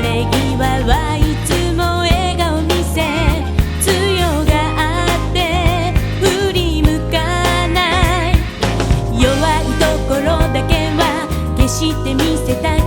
れ際はいつも笑顔見せ強があって振り向かない。弱いところだけは決して見せたい。